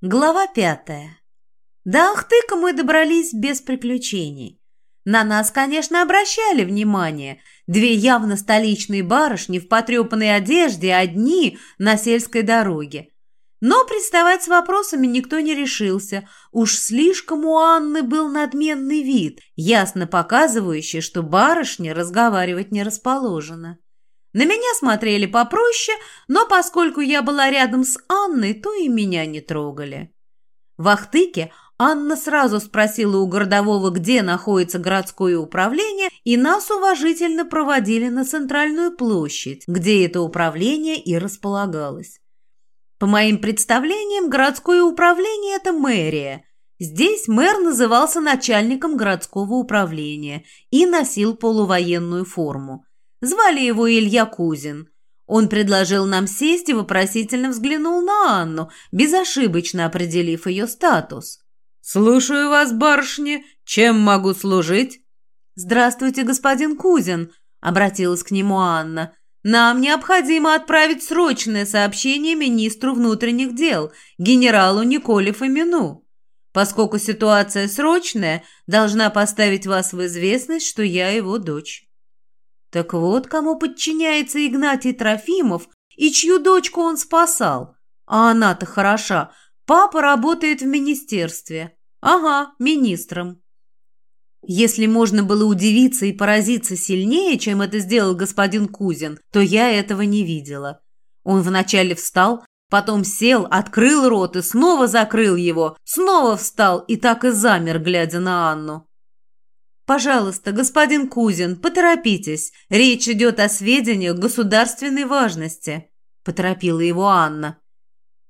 Глава пятая. До Ахтыка мы добрались без приключений. На нас, конечно, обращали внимание. Две явно столичные барышни в потрепанной одежде, одни на сельской дороге. Но приставать с вопросами никто не решился. Уж слишком у Анны был надменный вид, ясно показывающий, что барышня разговаривать не расположена. На меня смотрели попроще, но поскольку я была рядом с Анной, то и меня не трогали. В Ахтыке Анна сразу спросила у городового, где находится городское управление, и нас уважительно проводили на центральную площадь, где это управление и располагалось. По моим представлениям, городское управление – это мэрия. Здесь мэр назывался начальником городского управления и носил полувоенную форму – Звали его Илья Кузин. Он предложил нам сесть и вопросительно взглянул на Анну, безошибочно определив ее статус. «Слушаю вас, барышни. Чем могу служить?» «Здравствуйте, господин Кузин», — обратилась к нему Анна. «Нам необходимо отправить срочное сообщение министру внутренних дел, генералу Николе Фомину. Поскольку ситуация срочная, должна поставить вас в известность, что я его дочь». Так вот, кому подчиняется Игнатий Трофимов и чью дочку он спасал. А она-то хороша. Папа работает в министерстве. Ага, министром. Если можно было удивиться и поразиться сильнее, чем это сделал господин Кузин, то я этого не видела. Он вначале встал, потом сел, открыл рот и снова закрыл его, снова встал и так и замер, глядя на Анну. «Пожалуйста, господин Кузин, поторопитесь. Речь идет о сведениях государственной важности», – поторопила его Анна.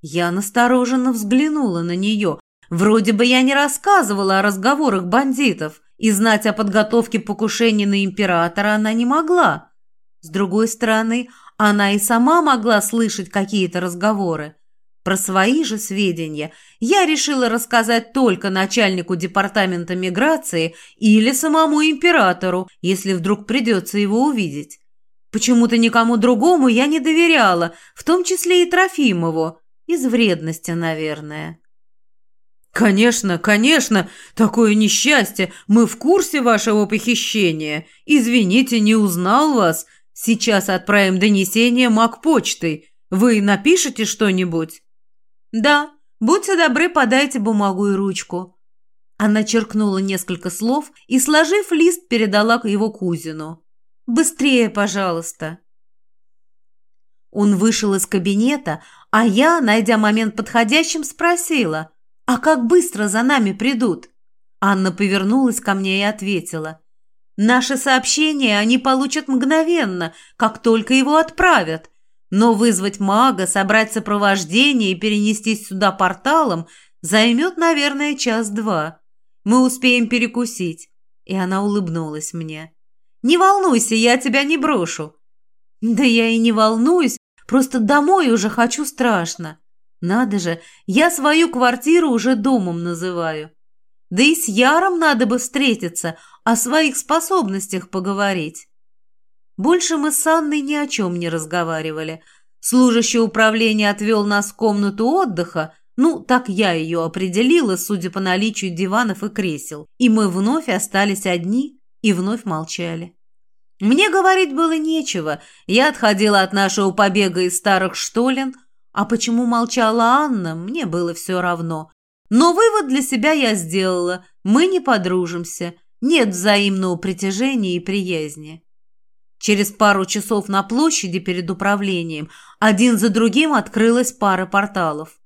Я настороженно взглянула на нее. Вроде бы я не рассказывала о разговорах бандитов, и знать о подготовке покушения на императора она не могла. С другой стороны, она и сама могла слышать какие-то разговоры. Про свои же сведения я решила рассказать только начальнику департамента миграции или самому императору, если вдруг придется его увидеть. Почему-то никому другому я не доверяла, в том числе и Трофимову, из вредности, наверное. «Конечно, конечно, такое несчастье. Мы в курсе вашего похищения. Извините, не узнал вас. Сейчас отправим донесение маг почтой. Вы напишите что-нибудь?» «Да, будьте добры, подайте бумагу и ручку». Она черкнула несколько слов и, сложив лист, передала его кузину. «Быстрее, пожалуйста». Он вышел из кабинета, а я, найдя момент подходящим, спросила, «А как быстро за нами придут?» Анна повернулась ко мне и ответила, «Наше сообщение они получат мгновенно, как только его отправят. Но вызвать мага, собрать сопровождение и перенестись сюда порталом займет, наверное, час-два. Мы успеем перекусить. И она улыбнулась мне. «Не волнуйся, я тебя не брошу». «Да я и не волнуюсь, просто домой уже хочу страшно. Надо же, я свою квартиру уже домом называю. Да и с Яром надо бы встретиться, о своих способностях поговорить». Больше мы с Анной ни о чем не разговаривали. Служащий управления отвел нас в комнату отдыха, ну, так я ее определила, судя по наличию диванов и кресел, и мы вновь остались одни и вновь молчали. Мне говорить было нечего, я отходила от нашего побега из старых штолен, а почему молчала Анна, мне было все равно. Но вывод для себя я сделала, мы не подружимся, нет взаимного притяжения и приязни. Через пару часов на площади перед управлением один за другим открылась пара порталов.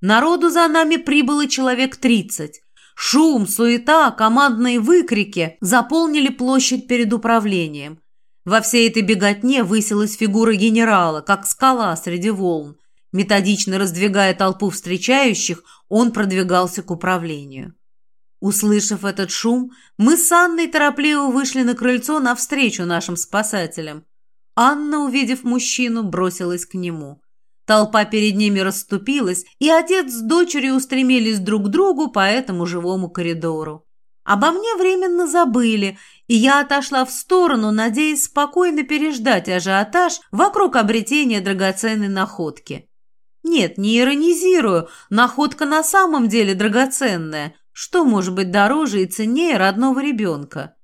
Народу за нами прибыло человек тридцать. Шум, суета, командные выкрики заполнили площадь перед управлением. Во всей этой беготне высилась фигура генерала, как скала среди волн. Методично раздвигая толпу встречающих, он продвигался к управлению. Услышав этот шум, мы с Анной торопливо вышли на крыльцо навстречу нашим спасателям. Анна, увидев мужчину, бросилась к нему. Толпа перед ними расступилась, и отец с дочерью устремились друг к другу по этому живому коридору. Обо мне временно забыли, и я отошла в сторону, надеясь спокойно переждать ажиотаж вокруг обретения драгоценной находки. Нет, не иронизирую, находка на самом деле драгоценная. Что может быть дороже и ценнее родного ребенка?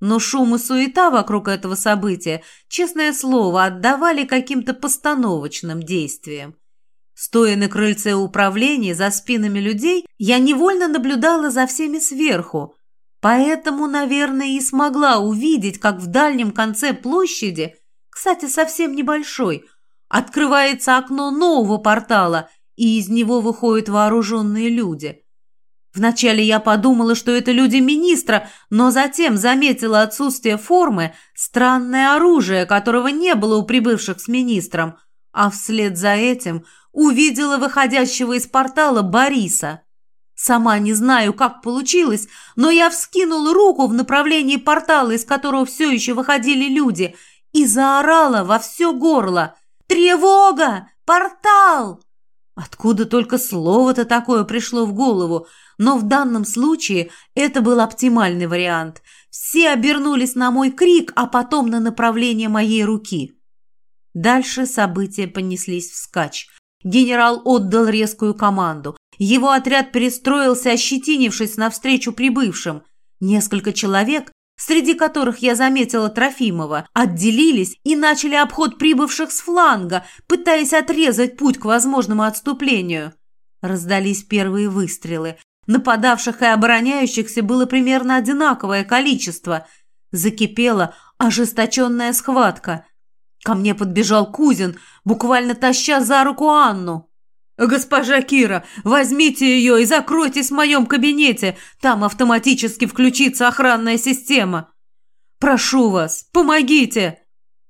Но шум и суета вокруг этого события, честное слово, отдавали каким-то постановочным действиям. Стоя на крыльце управления за спинами людей, я невольно наблюдала за всеми сверху, поэтому, наверное, и смогла увидеть, как в дальнем конце площади, кстати, совсем небольшой, открывается окно нового портала, и из него выходят вооруженные люди. Вначале я подумала, что это люди министра, но затем заметила отсутствие формы, странное оружие, которого не было у прибывших с министром, а вслед за этим увидела выходящего из портала Бориса. Сама не знаю, как получилось, но я вскинула руку в направлении портала, из которого все еще выходили люди, и заорала во все горло «Тревога! Портал!» Откуда только слово-то такое пришло в голову – но в данном случае это был оптимальный вариант. Все обернулись на мой крик, а потом на направление моей руки. Дальше события понеслись вскачь. Генерал отдал резкую команду. Его отряд перестроился, ощетинившись навстречу прибывшим. Несколько человек, среди которых я заметила Трофимова, отделились и начали обход прибывших с фланга, пытаясь отрезать путь к возможному отступлению. Раздались первые выстрелы. Нападавших и обороняющихся было примерно одинаковое количество. Закипела ожесточенная схватка. Ко мне подбежал Кузин, буквально таща за руку Анну. «Госпожа Кира, возьмите ее и закройтесь в моем кабинете. Там автоматически включится охранная система. Прошу вас, помогите!»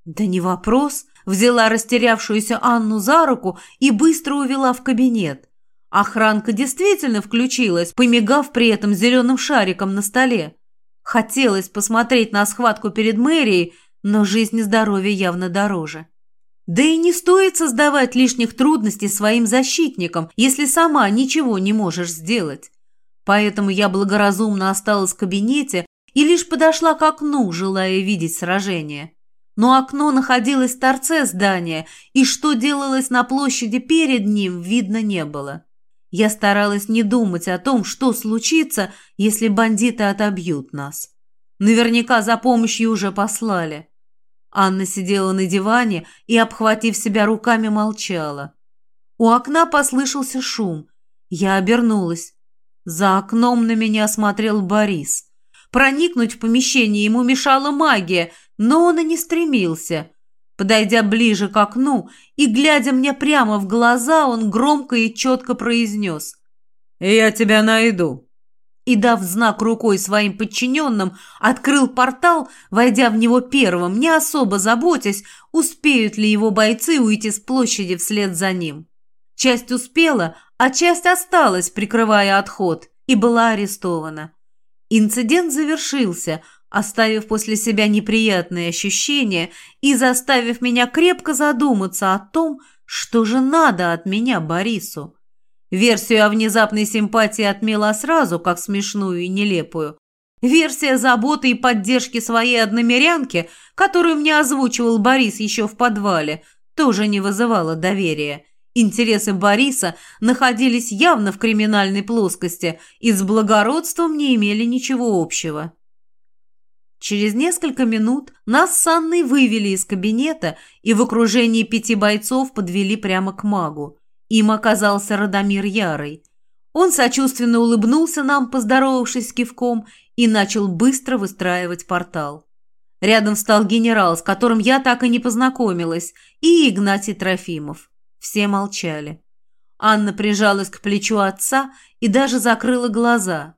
«Да не вопрос», взяла растерявшуюся Анну за руку и быстро увела в кабинет. Охранка действительно включилась, помигав при этом зеленым шариком на столе. Хотелось посмотреть на схватку перед мэрией, но жизнь и здоровье явно дороже. Да и не стоит создавать лишних трудностей своим защитникам, если сама ничего не можешь сделать. Поэтому я благоразумно осталась в кабинете и лишь подошла к окну, желая видеть сражение. Но окно находилось в торце здания, и что делалось на площади перед ним, видно не было. Я старалась не думать о том, что случится, если бандиты отобьют нас. Наверняка за помощью уже послали. Анна сидела на диване и, обхватив себя руками, молчала. У окна послышался шум. Я обернулась. За окном на меня смотрел Борис. Проникнуть в помещение ему мешала магия, но он и не стремился. Подойдя ближе к окну и глядя мне прямо в глаза, он громко и четко произнес «Я тебя найду». И, дав знак рукой своим подчиненным, открыл портал, войдя в него первым, не особо заботясь, успеют ли его бойцы уйти с площади вслед за ним. Часть успела, а часть осталась, прикрывая отход, и была арестована. Инцидент завершился – оставив после себя неприятные ощущения и заставив меня крепко задуматься о том, что же надо от меня Борису. Версию о внезапной симпатии отмела сразу, как смешную и нелепую. Версия заботы и поддержки своей одномерянки, которую мне озвучивал Борис еще в подвале, тоже не вызывала доверия. Интересы Бориса находились явно в криминальной плоскости и с благородством не имели ничего общего. Через несколько минут нас с Анной вывели из кабинета и в окружении пяти бойцов подвели прямо к магу. Им оказался Радомир Ярый. Он сочувственно улыбнулся нам, поздоровавшись кивком, и начал быстро выстраивать портал. Рядом встал генерал, с которым я так и не познакомилась, и Игнатий Трофимов. Все молчали. Анна прижалась к плечу отца и даже закрыла глаза.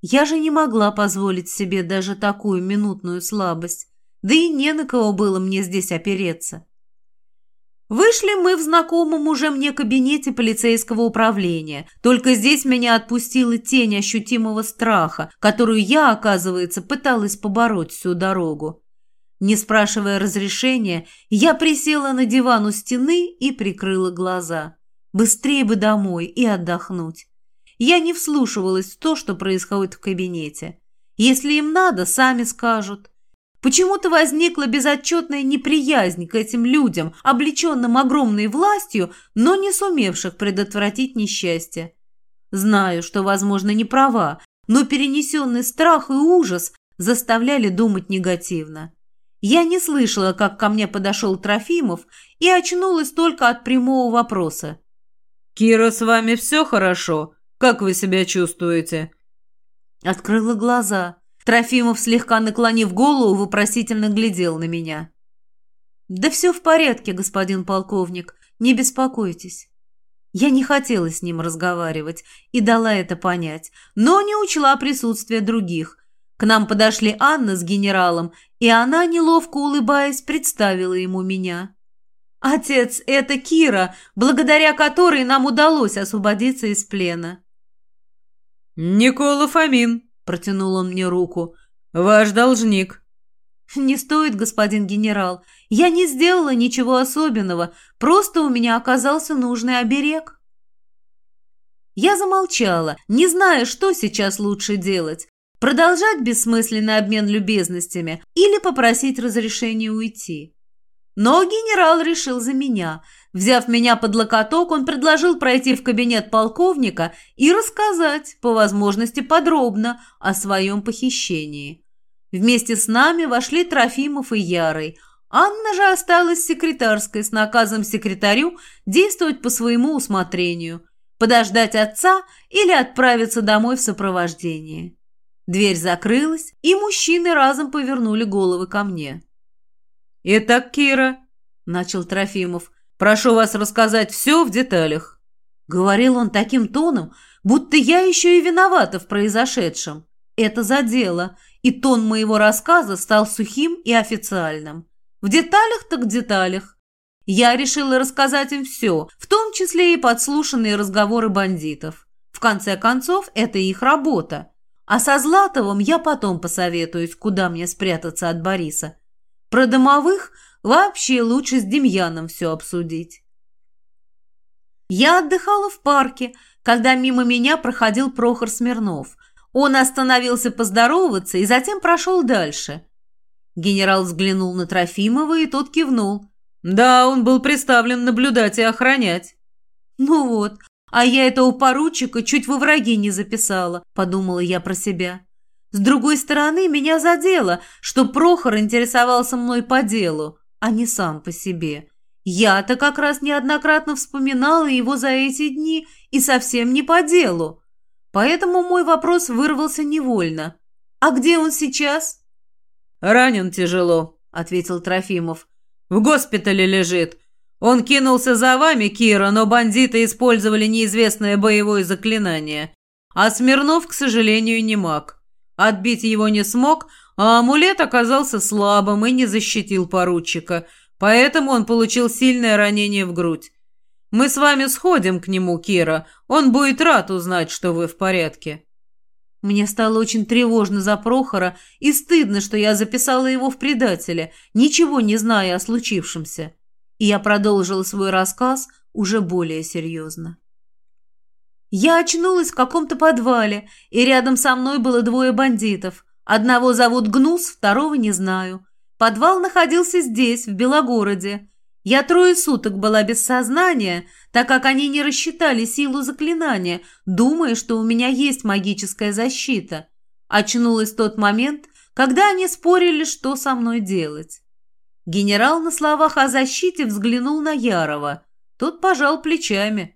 Я же не могла позволить себе даже такую минутную слабость, да и не на кого было мне здесь опереться. Вышли мы в знакомом уже мне кабинете полицейского управления, только здесь меня отпустила тень ощутимого страха, которую я, оказывается, пыталась побороть всю дорогу. Не спрашивая разрешения, я присела на диван у стены и прикрыла глаза. Быстрее бы домой и отдохнуть. Я не вслушивалась в то, что происходит в кабинете. Если им надо, сами скажут. Почему-то возникла безотчетная неприязнь к этим людям, облеченным огромной властью, но не сумевших предотвратить несчастье. Знаю, что, возможно, не права, но перенесенный страх и ужас заставляли думать негативно. Я не слышала, как ко мне подошел Трофимов, и очнулась только от прямого вопроса. «Кира, с вами все хорошо? Как вы себя чувствуете?» Открыла глаза. Трофимов, слегка наклонив голову, вопросительно глядел на меня. «Да все в порядке, господин полковник, не беспокойтесь». Я не хотела с ним разговаривать и дала это понять, но не учла присутствие других. К нам подошли Анна с генералом, и она, неловко улыбаясь, представила ему меня. «Отец, это Кира, благодаря которой нам удалось освободиться из плена». «Никола Фомин», — протянул он мне руку, — «ваш должник». «Не стоит, господин генерал. Я не сделала ничего особенного, просто у меня оказался нужный оберег». Я замолчала, не зная, что сейчас лучше делать. Продолжать бессмысленный обмен любезностями или попросить разрешения уйти. Но генерал решил за меня. Взяв меня под локоток, он предложил пройти в кабинет полковника и рассказать, по возможности подробно, о своем похищении. Вместе с нами вошли Трофимов и Ярый. Анна же осталась секретарской с наказом секретарю действовать по своему усмотрению, подождать отца или отправиться домой в сопровождении. Дверь закрылась, и мужчины разом повернули головы ко мне. «Итак, Кира», — начал Трофимов, — «прошу вас рассказать все в деталях». Говорил он таким тоном, будто я еще и виновата в произошедшем. Это задело, и тон моего рассказа стал сухим и официальным. В деталях так в деталях. Я решила рассказать им все, в том числе и подслушанные разговоры бандитов. В конце концов, это их работа. А со Златовым я потом посоветуюсь, куда мне спрятаться от Бориса. Про домовых вообще лучше с Демьяном все обсудить. Я отдыхала в парке, когда мимо меня проходил Прохор Смирнов. Он остановился поздороваться и затем прошел дальше. Генерал взглянул на Трофимова, и тот кивнул. «Да, он был представлен наблюдать и охранять». «Ну вот, а я этого поручика чуть во враги не записала», – подумала я про себя. С другой стороны, меня задело, что Прохор интересовался мной по делу, а не сам по себе. Я-то как раз неоднократно вспоминала его за эти дни и совсем не по делу. Поэтому мой вопрос вырвался невольно. «А где он сейчас?» «Ранен тяжело», — ответил Трофимов. «В госпитале лежит. Он кинулся за вами, Кира, но бандиты использовали неизвестное боевое заклинание. А Смирнов, к сожалению, не маг. Отбить его не смог, а амулет оказался слабым и не защитил поручика, поэтому он получил сильное ранение в грудь. Мы с вами сходим к нему, Кира. Он будет рад узнать, что вы в порядке. Мне стало очень тревожно за Прохора и стыдно, что я записала его в предателя, ничего не зная о случившемся. И я продолжила свой рассказ уже более серьезно. Я очнулась в каком-то подвале, и рядом со мной было двое бандитов. Одного зовут Гнус, второго не знаю. Подвал находился здесь, в Белогороде. Я трое суток была без сознания, так как они не рассчитали силу заклинания, думая, что у меня есть магическая защита. Очнулась тот момент, когда они спорили, что со мной делать. Генерал на словах о защите взглянул на Ярова. Тот пожал плечами –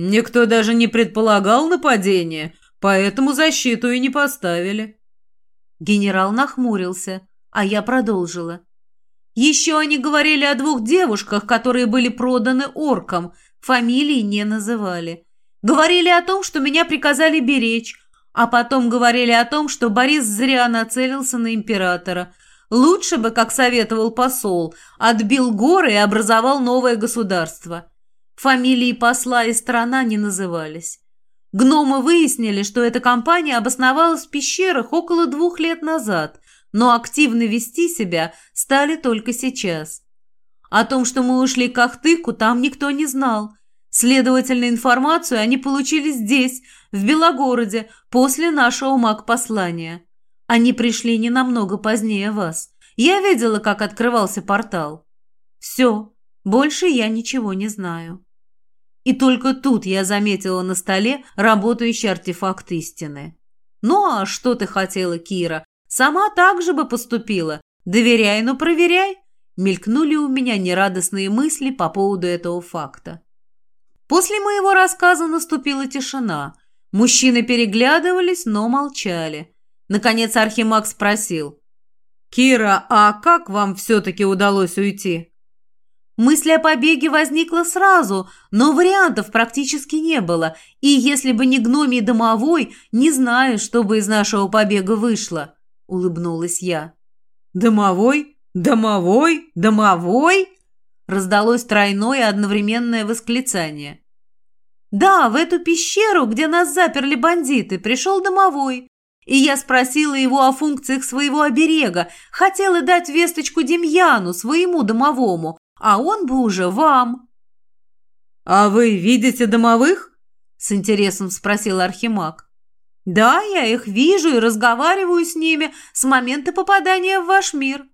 Никто даже не предполагал нападение, поэтому защиту и не поставили. Генерал нахмурился, а я продолжила. Еще они говорили о двух девушках, которые были проданы оркам, фамилии не называли. Говорили о том, что меня приказали беречь, а потом говорили о том, что Борис зря нацелился на императора. Лучше бы, как советовал посол, отбил горы и образовал новое государство. Фамилии посла и страна не назывались. Гномы выяснили, что эта компания обосновалась в пещерах около двух лет назад, но активно вести себя стали только сейчас. О том, что мы ушли к Ахтыку, там никто не знал. Следовательно, информацию они получили здесь, в Белогороде, после нашего маг-послания. Они пришли не намного позднее вас. Я видела, как открывался портал. Все, больше я ничего не знаю. И только тут я заметила на столе работающий артефакт истины. Ну а что ты хотела, Кира? Сама так же бы поступила. Доверяй, но проверяй. Мелькнули у меня нерадостные мысли по поводу этого факта. После моего рассказа наступила тишина. Мужчины переглядывались, но молчали. Наконец Архимаг спросил. «Кира, а как вам все-таки удалось уйти?» Мысль о побеге возникла сразу, но вариантов практически не было, и если бы не гномий домовой, не знаю, что бы из нашего побега вышло», — улыбнулась я. «Домовой? Домовой? Домовой?» Раздалось тройное одновременное восклицание. «Да, в эту пещеру, где нас заперли бандиты, пришел домовой. И я спросила его о функциях своего оберега, хотела дать весточку Демьяну, своему домовому, а он бы уже вам». «А вы видите домовых?» – с интересом спросил Архимаг. «Да, я их вижу и разговариваю с ними с момента попадания в ваш мир.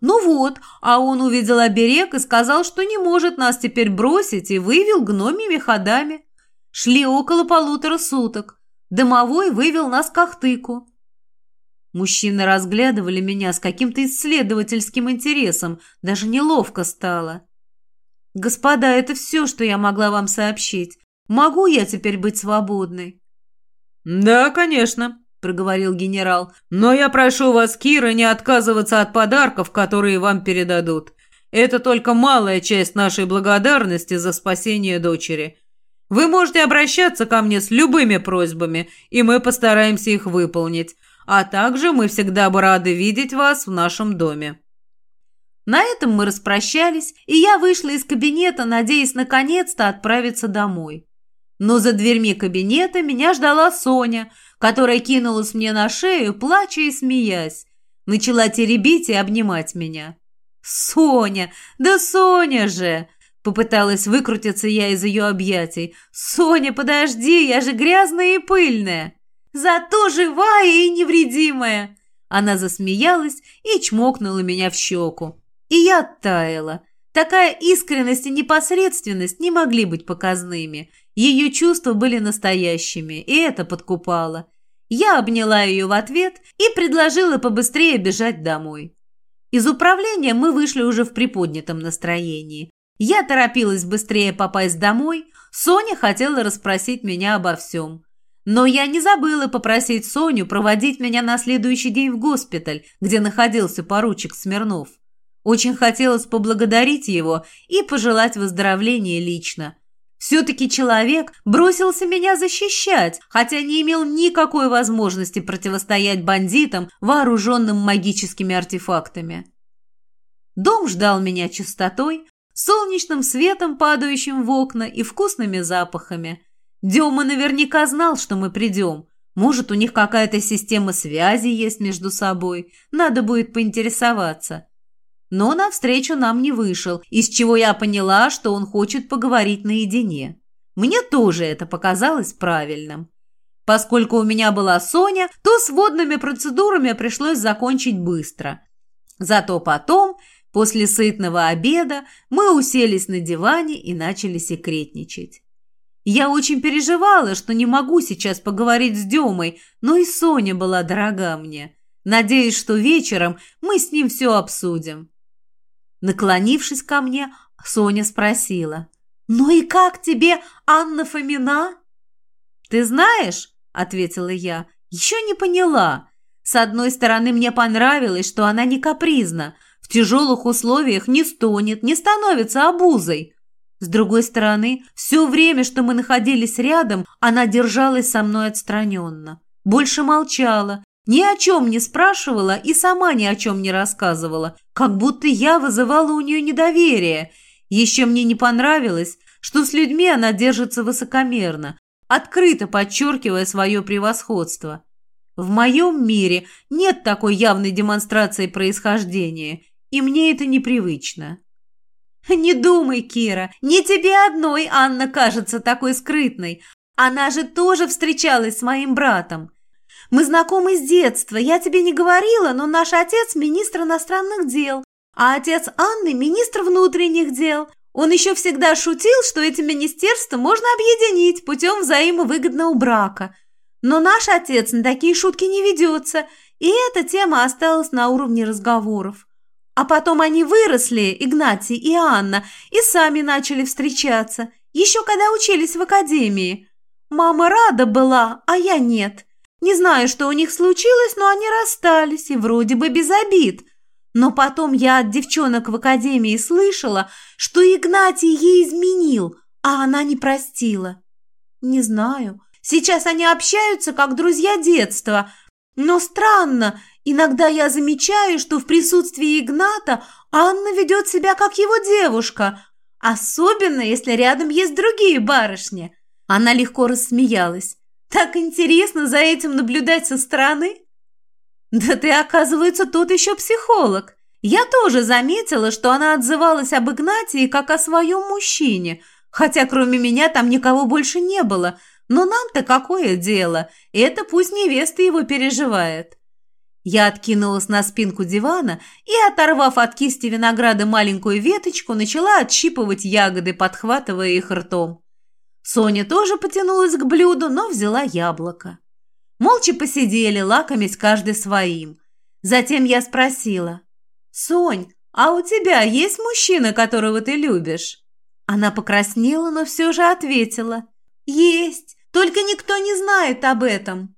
Ну вот, а он увидел оберег и сказал, что не может нас теперь бросить, и вывел гномими ходами. Шли около полутора суток. Домовой вывел нас к Ахтыку. Мужчины разглядывали меня с каким-то исследовательским интересом, даже неловко стало. «Господа, это все, что я могла вам сообщить. Могу я теперь быть свободной?» «Да, конечно», — проговорил генерал. «Но я прошу вас, Кира, не отказываться от подарков, которые вам передадут. Это только малая часть нашей благодарности за спасение дочери. Вы можете обращаться ко мне с любыми просьбами, и мы постараемся их выполнить. А также мы всегда бы рады видеть вас в нашем доме». На этом мы распрощались, и я вышла из кабинета, надеясь наконец-то отправиться домой. Но за дверьми кабинета меня ждала Соня, которая кинулась мне на шею, плача и смеясь. Начала теребить и обнимать меня. «Соня! Да Соня же!» Попыталась выкрутиться я из ее объятий. «Соня, подожди, я же грязная и пыльная!» Зато живая и невредимая!» Она засмеялась и чмокнула меня в щеку. И я оттаяла. Такая искренность и непосредственность не могли быть показными. Ее чувства были настоящими, и это подкупало. Я обняла ее в ответ и предложила побыстрее бежать домой. Из управления мы вышли уже в приподнятом настроении. Я торопилась быстрее попасть домой, Соня хотела расспросить меня обо всем. Но я не забыла попросить Соню проводить меня на следующий день в госпиталь, где находился поручик Смирнов. Очень хотелось поблагодарить его и пожелать выздоровления лично. Все-таки человек бросился меня защищать, хотя не имел никакой возможности противостоять бандитам, вооруженным магическими артефактами. Дом ждал меня чистотой, солнечным светом, падающим в окна и вкусными запахами – Дема наверняка знал, что мы придем. Может, у них какая-то система связи есть между собой. Надо будет поинтересоваться. Но навстречу нам не вышел, из чего я поняла, что он хочет поговорить наедине. Мне тоже это показалось правильным. Поскольку у меня была Соня, то с водными процедурами пришлось закончить быстро. Зато потом, после сытного обеда, мы уселись на диване и начали секретничать. Я очень переживала, что не могу сейчас поговорить с Демой, но и Соня была дорога мне. Надеюсь, что вечером мы с ним все обсудим. Наклонившись ко мне, Соня спросила. «Ну и как тебе Анна Фомина?» «Ты знаешь», — ответила я, — «еще не поняла. С одной стороны, мне понравилось, что она не капризна, в тяжелых условиях не стонет, не становится обузой. С другой стороны, все время, что мы находились рядом, она держалась со мной отстраненно. Больше молчала, ни о чем не спрашивала и сама ни о чем не рассказывала, как будто я вызывала у нее недоверие. Еще мне не понравилось, что с людьми она держится высокомерно, открыто подчеркивая свое превосходство. В моем мире нет такой явной демонстрации происхождения, и мне это непривычно. «Не думай, Кира, не тебе одной Анна кажется такой скрытной. Она же тоже встречалась с моим братом. Мы знакомы с детства. Я тебе не говорила, но наш отец – министр иностранных дел, а отец Анны – министр внутренних дел. Он еще всегда шутил, что эти министерства можно объединить путем взаимовыгодного брака. Но наш отец на такие шутки не ведется, и эта тема осталась на уровне разговоров. А потом они выросли, Игнатий и Анна, и сами начали встречаться, еще когда учились в академии. Мама рада была, а я нет. Не знаю, что у них случилось, но они расстались, и вроде бы без обид. Но потом я от девчонок в академии слышала, что Игнатий ей изменил, а она не простила. Не знаю. Сейчас они общаются, как друзья детства. Но странно, иногда я замечаю, что в присутствии Игната Анна ведет себя как его девушка, особенно если рядом есть другие барышни. Она легко рассмеялась. Так интересно за этим наблюдать со стороны. Да ты, оказывается, тот еще психолог. Я тоже заметила, что она отзывалась об Игнатии как о своем мужчине, хотя кроме меня там никого больше не было. Но нам-то какое дело? Это пусть невеста его переживает. Я откинулась на спинку дивана и, оторвав от кисти винограда маленькую веточку, начала отщипывать ягоды, подхватывая их ртом. Соня тоже потянулась к блюду, но взяла яблоко. Молча посидели, лакомясь каждый своим. Затем я спросила. «Сонь, а у тебя есть мужчина, которого ты любишь?» Она покраснела, но все же ответила. «Есть, только никто не знает об этом».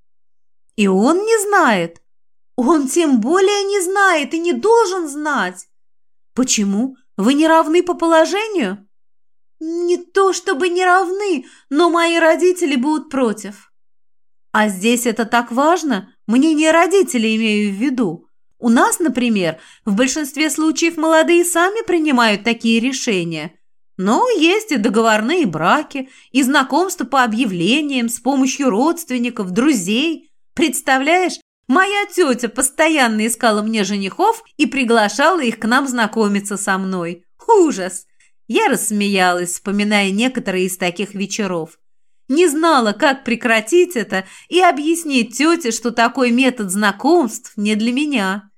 «И он не знает?» «Он тем более не знает и не должен знать». «Почему? Вы не равны по положению?» «Не то чтобы не равны, но мои родители будут против». «А здесь это так важно? Мнение родителей имею в виду. У нас, например, в большинстве случаев молодые сами принимают такие решения. Но есть и договорные браки, и знакомства по объявлениям с помощью родственников, друзей. Представляешь, моя тетя постоянно искала мне женихов и приглашала их к нам знакомиться со мной. Ужас! Я рассмеялась, вспоминая некоторые из таких вечеров. Не знала, как прекратить это и объяснить тете, что такой метод знакомств не для меня.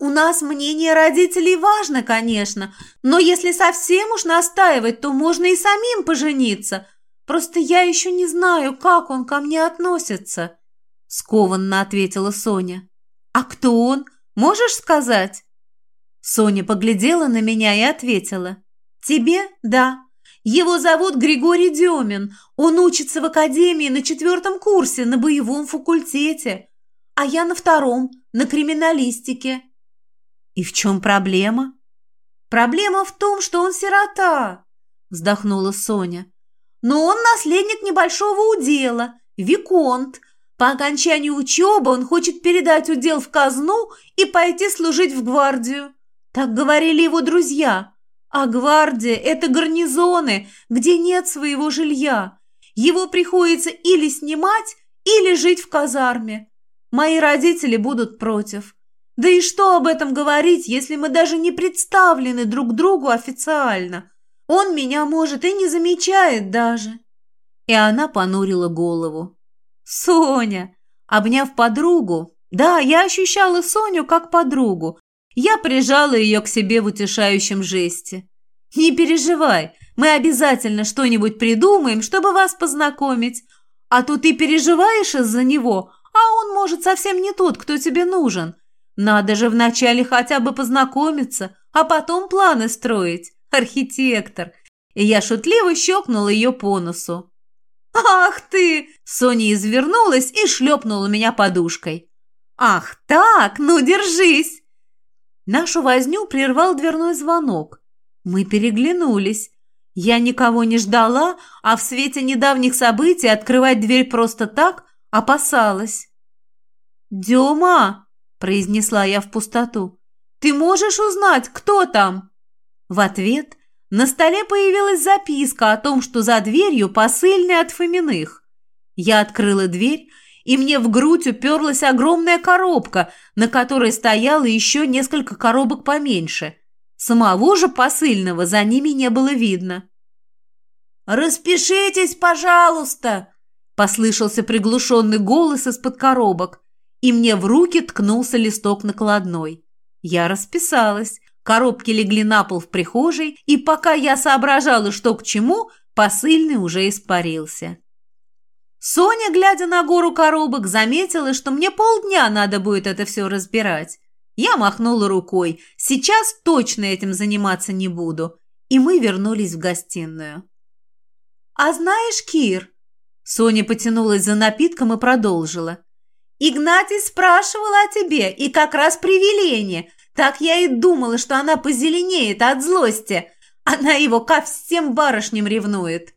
«У нас мнение родителей важно, конечно, но если совсем уж настаивать, то можно и самим пожениться. Просто я еще не знаю, как он ко мне относится», — скованно ответила Соня. «А кто он? Можешь сказать?» Соня поглядела на меня и ответила. «Тебе? Да. Его зовут Григорий Демин. Он учится в академии на четвертом курсе на боевом факультете, а я на втором, на криминалистике». «И в чем проблема?» «Проблема в том, что он сирота», – вздохнула Соня. «Но он наследник небольшого удела, виконт. По окончании учебы он хочет передать удел в казну и пойти служить в гвардию. Так говорили его друзья. А гвардия – это гарнизоны, где нет своего жилья. Его приходится или снимать, или жить в казарме. Мои родители будут против. Да и что об этом говорить, если мы даже не представлены друг другу официально? Он меня, может, и не замечает даже. И она понурила голову. Соня, обняв подругу, да, я ощущала Соню как подругу, я прижала ее к себе в утешающем жесте. «Не переживай, мы обязательно что-нибудь придумаем, чтобы вас познакомить. А то ты переживаешь из-за него, а он, может, совсем не тот, кто тебе нужен. Надо же вначале хотя бы познакомиться, а потом планы строить. Архитектор!» И я шутливо щелкнула ее по носу. «Ах ты!» Соня извернулась и шлепнула меня подушкой. «Ах так, ну держись!» Нашу возню прервал дверной звонок. Мы переглянулись. Я никого не ждала, а в свете недавних событий открывать дверь просто так опасалась. «Дема!» – произнесла я в пустоту. «Ты можешь узнать, кто там?» В ответ на столе появилась записка о том, что за дверью посыльный от Фоминых. Я открыла дверь и мне в грудь уперлась огромная коробка, на которой стояло еще несколько коробок поменьше. Самого же посыльного за ними не было видно. «Распишитесь, пожалуйста!» Послышался приглушенный голос из-под коробок, и мне в руки ткнулся листок накладной. Я расписалась. Коробки легли на пол в прихожей, и пока я соображала, что к чему, посыльный уже испарился. Соня, глядя на гору коробок, заметила, что мне полдня надо будет это все разбирать. Я махнула рукой. Сейчас точно этим заниматься не буду. И мы вернулись в гостиную. «А знаешь, Кир...» Соня потянулась за напитком и продолжила. «Игнатий спрашивал о тебе, и как раз при Велене. Так я и думала, что она позеленеет от злости. Она его ко всем барышням ревнует».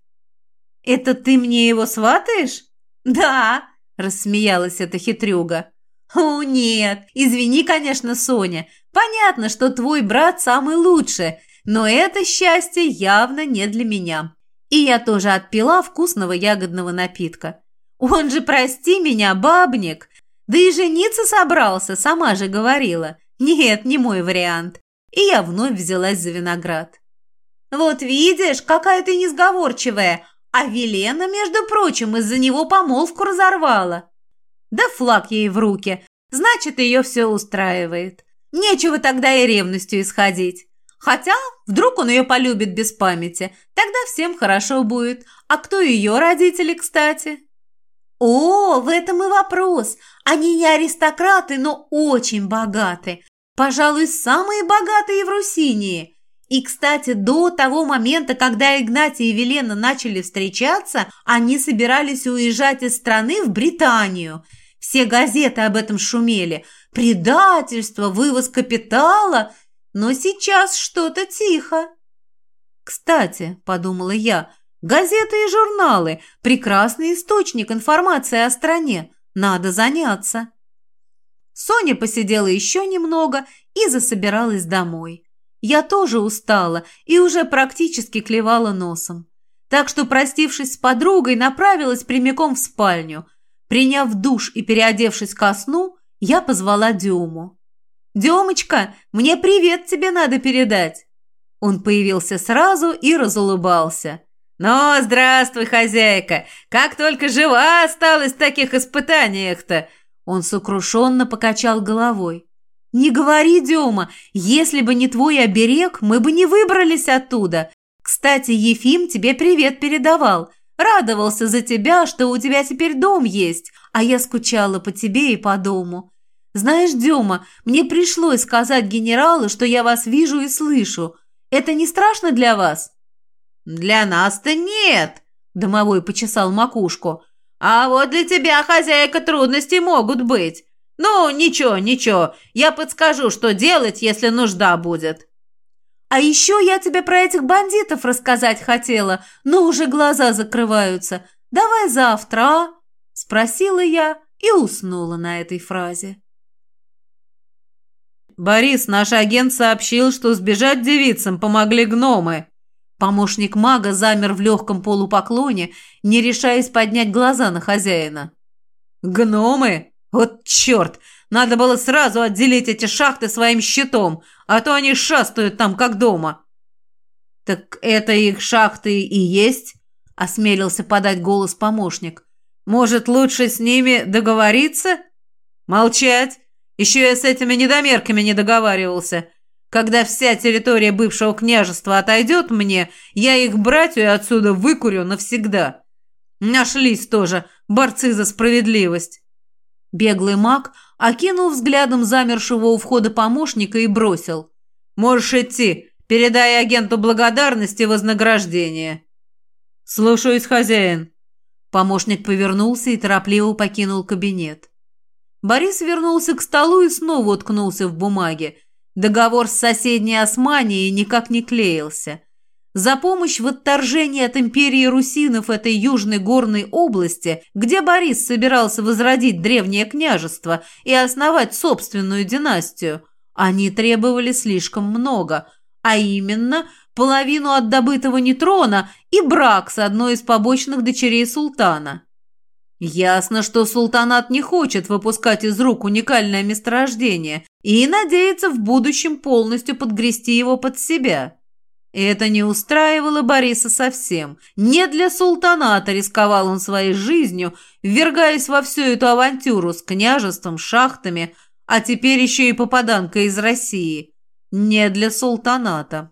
«Это ты мне его сватаешь?» «Да», – рассмеялась эта хитрюга. «О, нет, извини, конечно, Соня. Понятно, что твой брат самый лучший, но это счастье явно не для меня. И я тоже отпила вкусного ягодного напитка. Он же, прости меня, бабник. Да и жениться собрался, сама же говорила. Нет, не мой вариант. И я вновь взялась за виноград. Вот видишь, какая ты несговорчивая. А Велена, между прочим, из-за него помолвку разорвала. Да флаг ей в руки. Значит, ее все устраивает. Нечего тогда и ревностью исходить. Хотя, вдруг он ее полюбит без памяти. Тогда всем хорошо будет. А кто ее родители, кстати? О, в этом и вопрос. Они не аристократы, но очень богаты. Пожалуй, самые богатые в Русинии. И, кстати, до того момента, когда Игнатий и Велена начали встречаться, они собирались уезжать из страны в Британию – все газеты об этом шумели. Предательство, вывоз капитала. Но сейчас что-то тихо. Кстати, подумала я, газеты и журналы – прекрасный источник информации о стране. Надо заняться. Соня посидела еще немного и засобиралась домой. Я тоже устала и уже практически клевала носом. Так что, простившись с подругой, направилась прямиком в спальню – Приняв душ и переодевшись ко сну, я позвала Дему. «Демочка, мне привет тебе надо передать!» Он появился сразу и разулыбался. «Ну, здравствуй, хозяйка! Как только жива осталась в таких испытаниях-то!» Он сокрушенно покачал головой. «Не говори, Дема, если бы не твой оберег, мы бы не выбрались оттуда. Кстати, Ефим тебе привет передавал. Радовался за тебя, что у тебя теперь дом есть, а я скучала по тебе и по дому. Знаешь, Дема, мне пришлось сказать генералу, что я вас вижу и слышу. Это не страшно для вас?» «Для нас-то нет», – домовой почесал макушку. «А вот для тебя, хозяйка, трудности могут быть. Ну, ничего, ничего, я подскажу, что делать, если нужда будет». А еще я тебе про этих бандитов рассказать хотела, но уже глаза закрываются. Давай завтра, а?» Спросила я и уснула на этой фразе. «Борис, наш агент сообщил, что сбежать девицам помогли гномы». Помощник мага замер в легком полупоклоне, не решаясь поднять глаза на хозяина. «Гномы? Вот черт! Надо было сразу отделить эти шахты своим щитом, а то они шастают там, как дома». «Так это их шахты и есть?» – осмелился подать голос помощник. «Может, лучше с ними договориться?» «Молчать! Еще я с этими недомерками не договаривался. Когда вся территория бывшего княжества отойдет мне, я их братью отсюда выкурю навсегда. Нашлись тоже борцы за справедливость». Беглый маг окинул взглядом замершего у входа помощника и бросил. «Можешь идти. Передай агенту благодарности и вознаграждение». «Слушаюсь, хозяин». Помощник повернулся и торопливо покинул кабинет. Борис вернулся к столу и снова уткнулся в бумаге. Договор с соседней Османией никак не клеился – за помощь в отторжении от империи русинов этой южной горной области, где Борис собирался возродить древнее княжество и основать собственную династию, они требовали слишком много, а именно половину от добытого нейтрона и брак с одной из побочных дочерей султана. Ясно, что султанат не хочет выпускать из рук уникальное месторождение и надеется в будущем полностью подгрести его под себя. Это не устраивало Бориса совсем. Не для султаната рисковал он своей жизнью, ввергаясь во всю эту авантюру с княжеством, шахтами, а теперь еще и попаданка из России. Не для султаната.